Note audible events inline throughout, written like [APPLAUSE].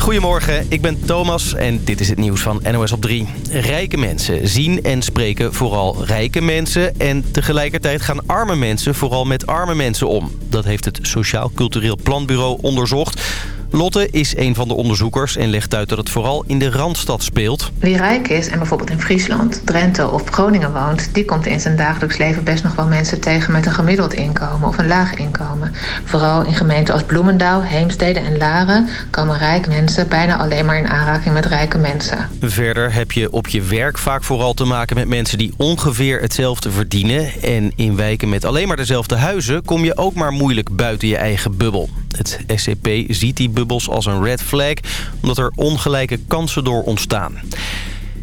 Goedemorgen, ik ben Thomas en dit is het nieuws van NOS op 3. Rijke mensen zien en spreken vooral rijke mensen... en tegelijkertijd gaan arme mensen vooral met arme mensen om. Dat heeft het Sociaal Cultureel Planbureau onderzocht... Lotte is een van de onderzoekers en legt uit dat het vooral in de Randstad speelt. Wie rijk is en bijvoorbeeld in Friesland, Drenthe of Groningen woont... die komt in zijn dagelijks leven best nog wel mensen tegen met een gemiddeld inkomen of een laag inkomen. Vooral in gemeenten als Bloemendaal, Heemstede en Laren... komen rijke mensen bijna alleen maar in aanraking met rijke mensen. Verder heb je op je werk vaak vooral te maken met mensen die ongeveer hetzelfde verdienen. En in wijken met alleen maar dezelfde huizen kom je ook maar moeilijk buiten je eigen bubbel. Het SCP ziet die bubbels als een red flag... omdat er ongelijke kansen door ontstaan.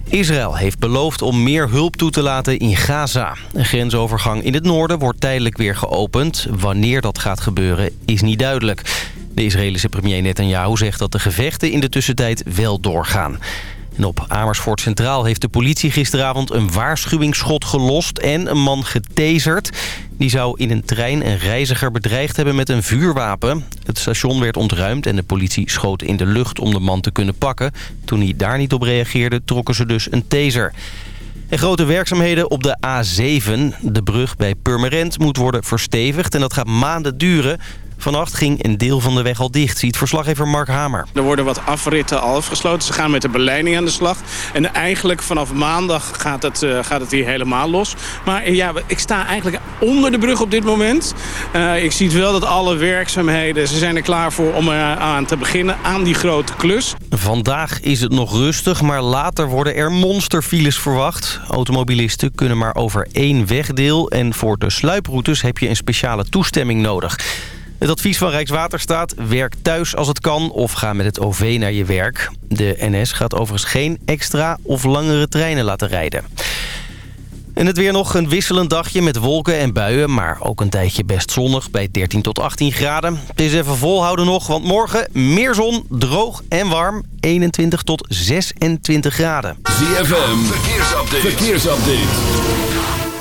Israël heeft beloofd om meer hulp toe te laten in Gaza. Een grensovergang in het noorden wordt tijdelijk weer geopend. Wanneer dat gaat gebeuren is niet duidelijk. De Israëlische premier Netanyahu zegt dat de gevechten in de tussentijd wel doorgaan. Op Amersfoort Centraal heeft de politie gisteravond een waarschuwingsschot gelost en een man getaserd. Die zou in een trein een reiziger bedreigd hebben met een vuurwapen. Het station werd ontruimd en de politie schoot in de lucht om de man te kunnen pakken. Toen hij daar niet op reageerde, trokken ze dus een taser. En grote werkzaamheden op de A7. De brug bij Purmerend moet worden verstevigd en dat gaat maanden duren. Vannacht ging een deel van de weg al dicht, ziet verslaggever Mark Hamer. Er worden wat afritten al afgesloten. Ze gaan met de beleiding aan de slag. En eigenlijk vanaf maandag gaat het, uh, gaat het hier helemaal los. Maar uh, ja, ik sta eigenlijk onder de brug op dit moment. Uh, ik zie wel dat alle werkzaamheden, ze zijn er klaar voor om aan te beginnen aan die grote klus. Vandaag is het nog rustig, maar later worden er monsterfiles verwacht. Automobilisten kunnen maar over één wegdeel en voor de sluiproutes heb je een speciale toestemming nodig. Het advies van Rijkswaterstaat, werk thuis als het kan of ga met het OV naar je werk. De NS gaat overigens geen extra of langere treinen laten rijden. En het weer nog een wisselend dagje met wolken en buien... maar ook een tijdje best zonnig bij 13 tot 18 graden. Het is even volhouden nog, want morgen meer zon, droog en warm. 21 tot 26 graden. ZFM, verkeersupdate. verkeersupdate.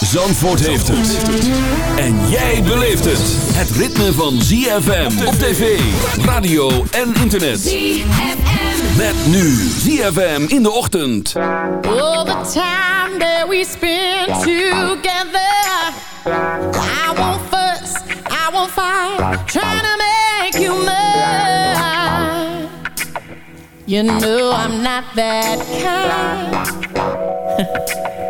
Zandvoort heeft het. En jij beleeft het. Het ritme van ZFM op tv, radio en internet. ZFM. Met nu ZFM in de ochtend. All the time that we spend together. I won't fuss, I won't fight. Trying to make you mine. You know I'm not that kind. [LAUGHS]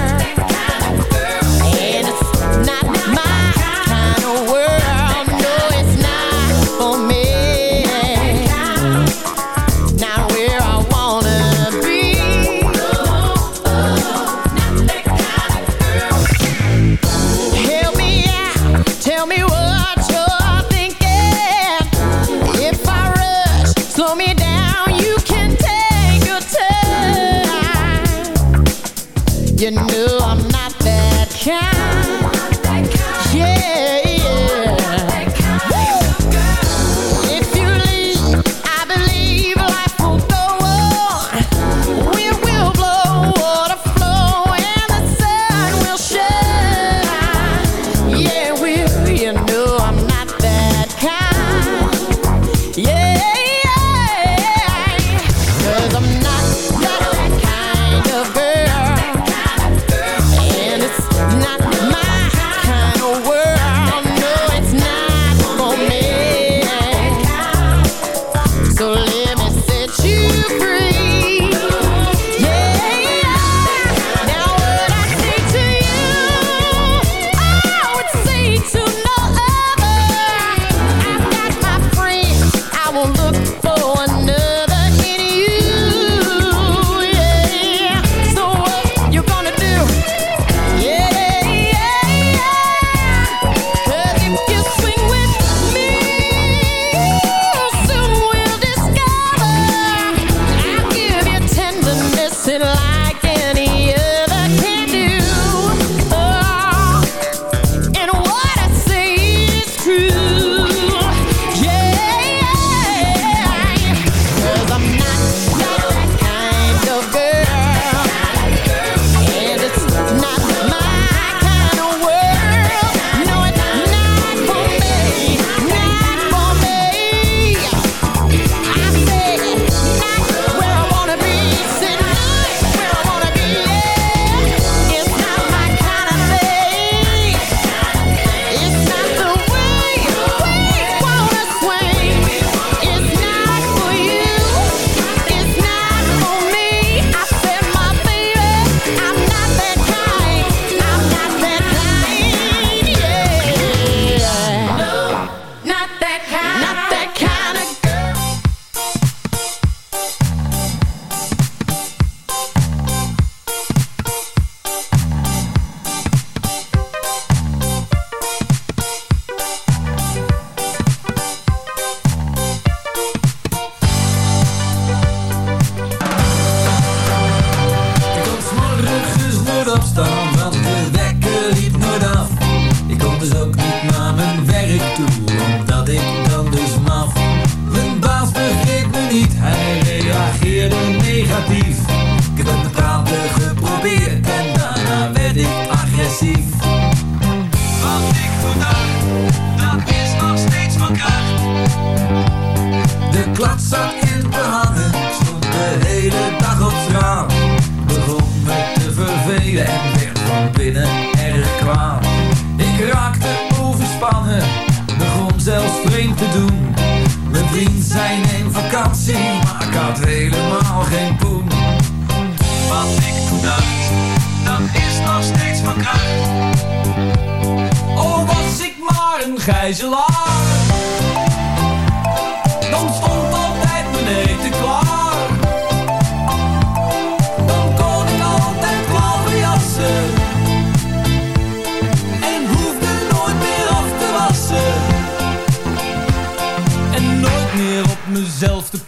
samen, begon zelfs vreemd te doen. Mijn vriend zijn in vakantie, maar ik had helemaal geen poen. Wat ik toen dat is nog steeds van kracht. Oh, was ik maar een gijzelaar.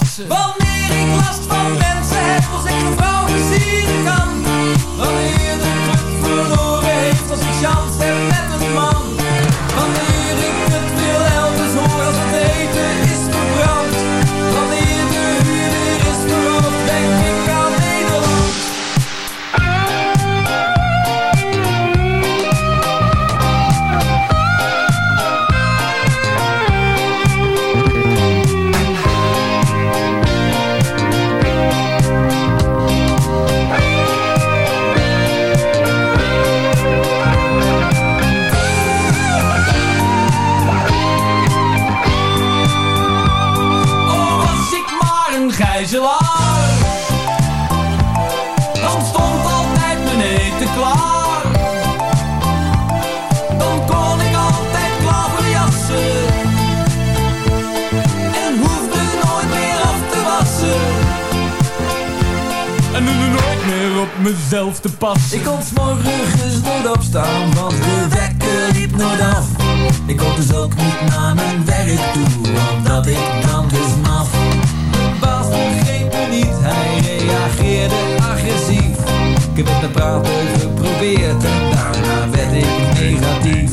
dansen. zelf te pas. Ik kon s'morgens dus nooit opstaan, want de wekker liep nooit af. Ik kon dus ook niet naar mijn werk toe, omdat ik dan dus maf. De baas begreep me niet, hij reageerde agressief. Ik heb het met praten geprobeerd en daarna werd ik negatief.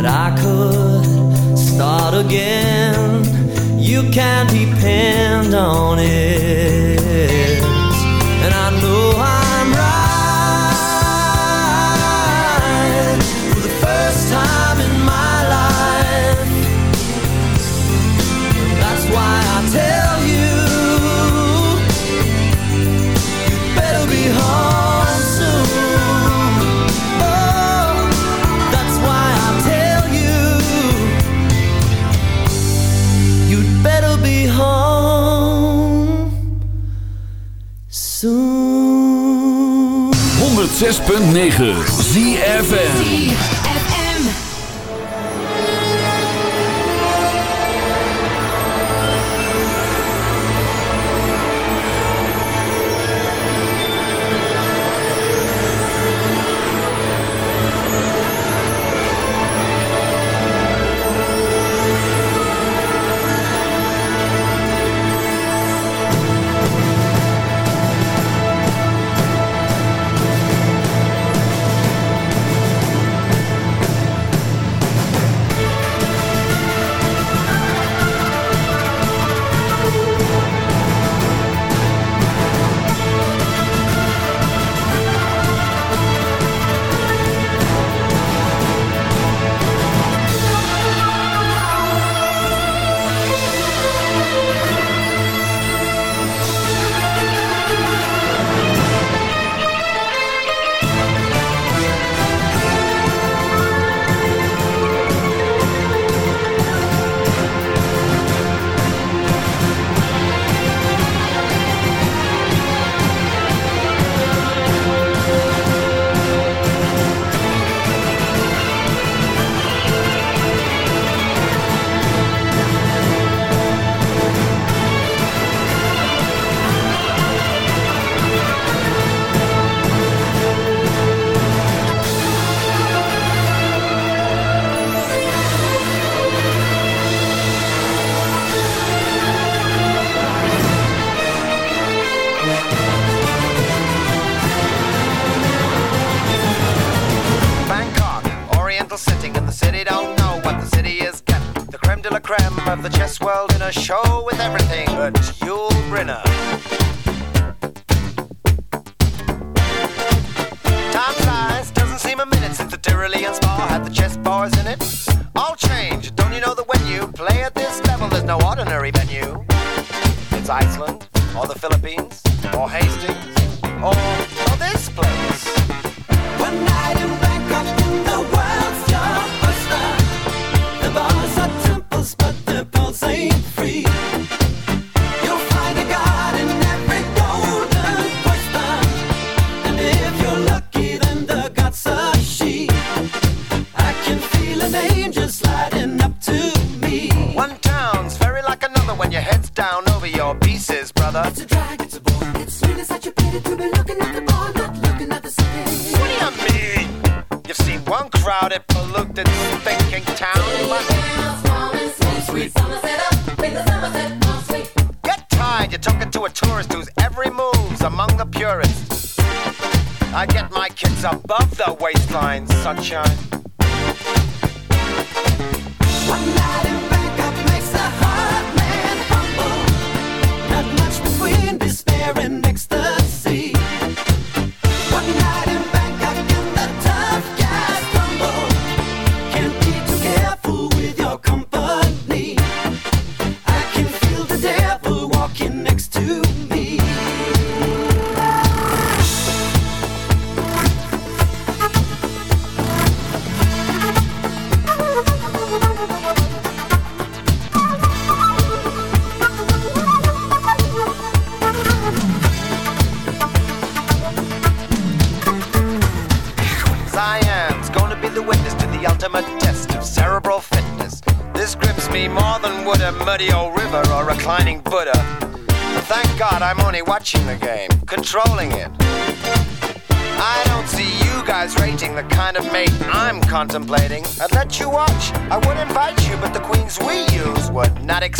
but I could start again. You can depend on it. 106.9 ZFN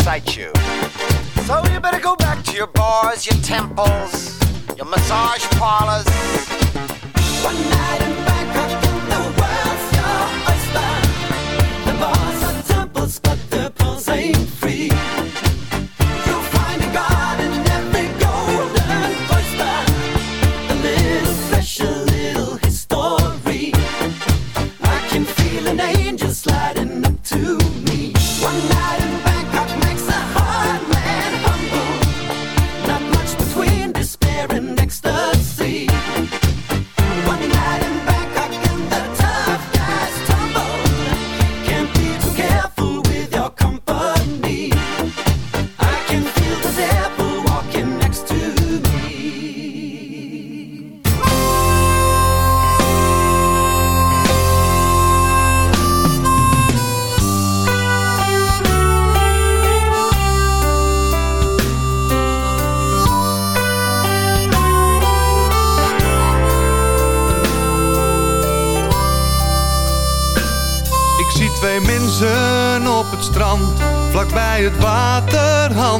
excite you.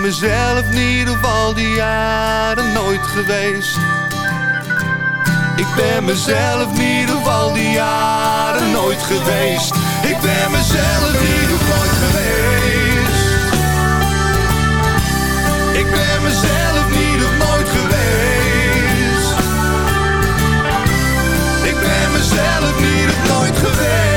Ben mezelf in ieder geval die jaren nooit geweest. Ik ben mezelf in ieder geval die jaren nooit geweest. Ik ben mezelf ieder geval nooit geweest. Ik ben mezelf niet of nooit geweest. Ik ben mezelf niet of nooit geweest.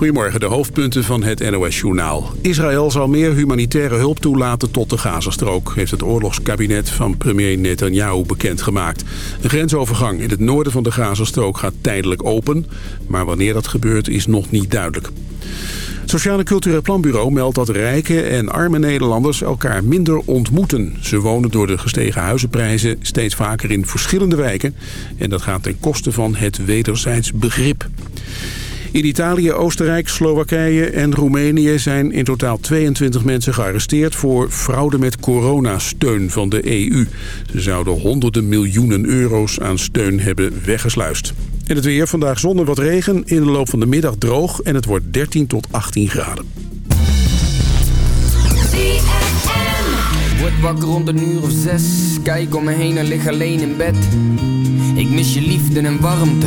Goedemorgen, de hoofdpunten van het NOS-journaal. Israël zal meer humanitaire hulp toelaten tot de Gazastrook... heeft het oorlogskabinet van premier Netanyahu bekendgemaakt. Een grensovergang in het noorden van de Gazastrook gaat tijdelijk open... maar wanneer dat gebeurt is nog niet duidelijk. Het Sociaal Cultureel Planbureau meldt dat rijke en arme Nederlanders elkaar minder ontmoeten. Ze wonen door de gestegen huizenprijzen steeds vaker in verschillende wijken. En dat gaat ten koste van het wederzijds begrip. In Italië, Oostenrijk, Slowakije en Roemenië zijn in totaal 22 mensen gearresteerd voor fraude met coronasteun van de EU. Ze zouden honderden miljoenen euro's aan steun hebben weggesluist. En het weer, vandaag zon en wat regen, in de loop van de middag droog en het wordt 13 tot 18 graden. Word wakker rond een uur of zes, kijk om me heen en lig alleen in bed. Ik mis je liefde en warmte,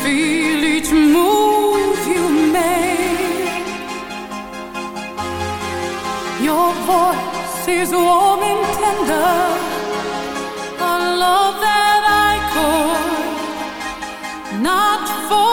feel each move you make. Your voice is warm and tender, a love that I could not forget.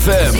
ZFM.